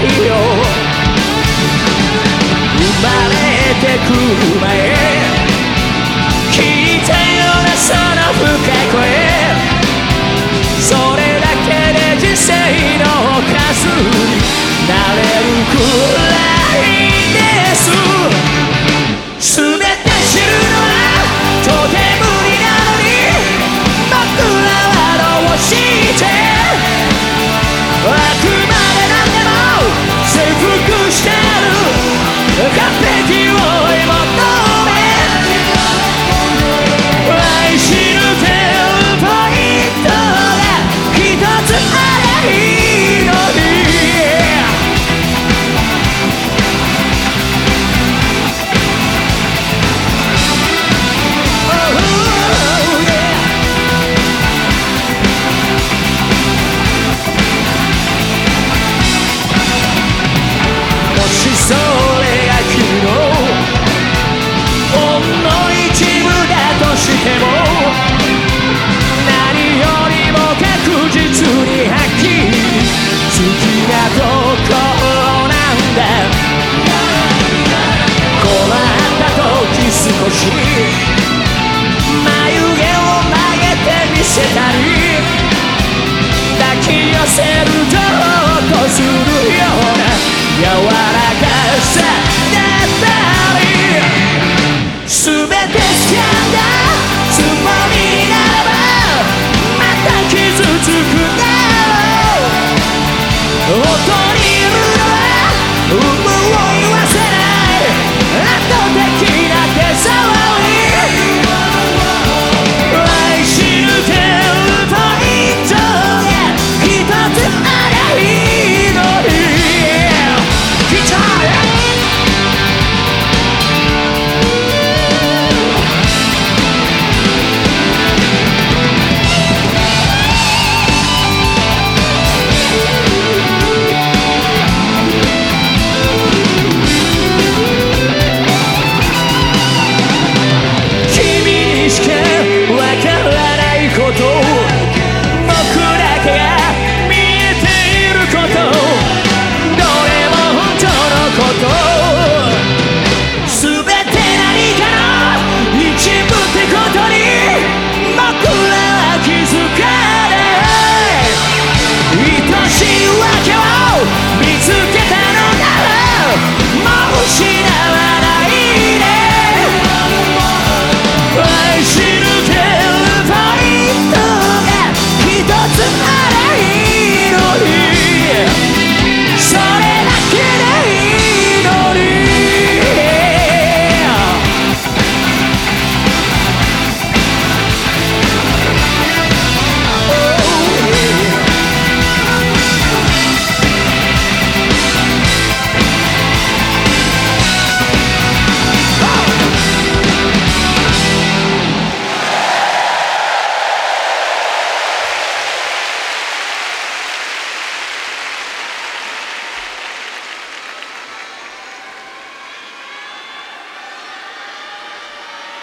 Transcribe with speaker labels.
Speaker 1: ないよ。生まれてくる前。全てスキャンダル